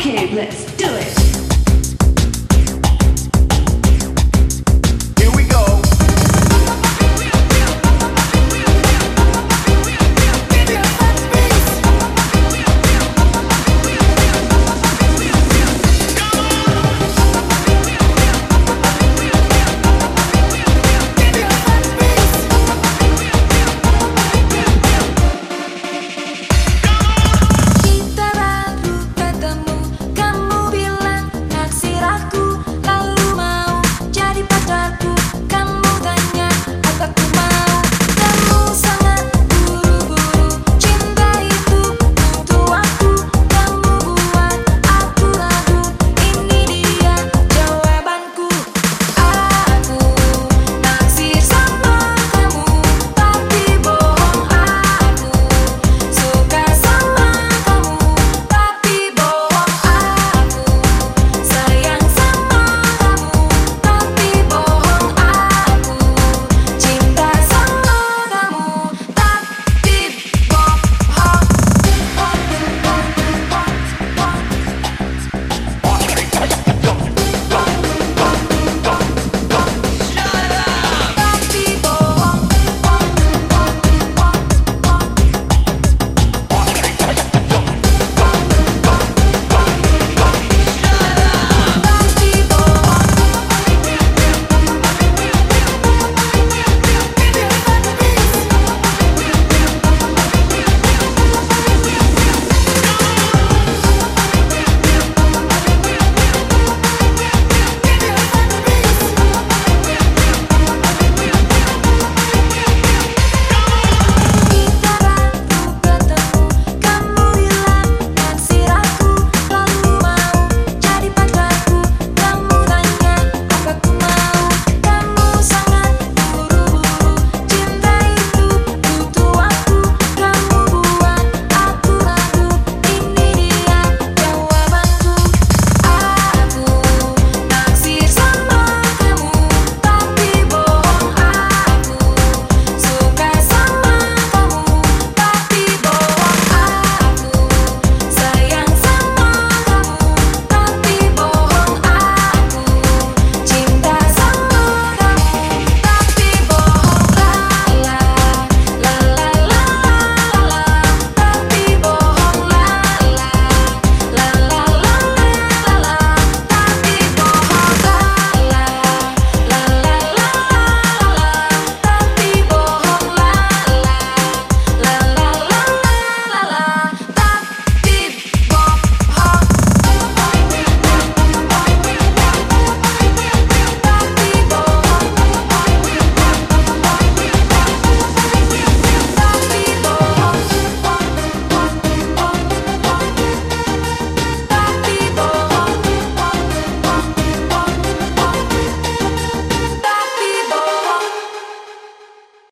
Okay, let's do it.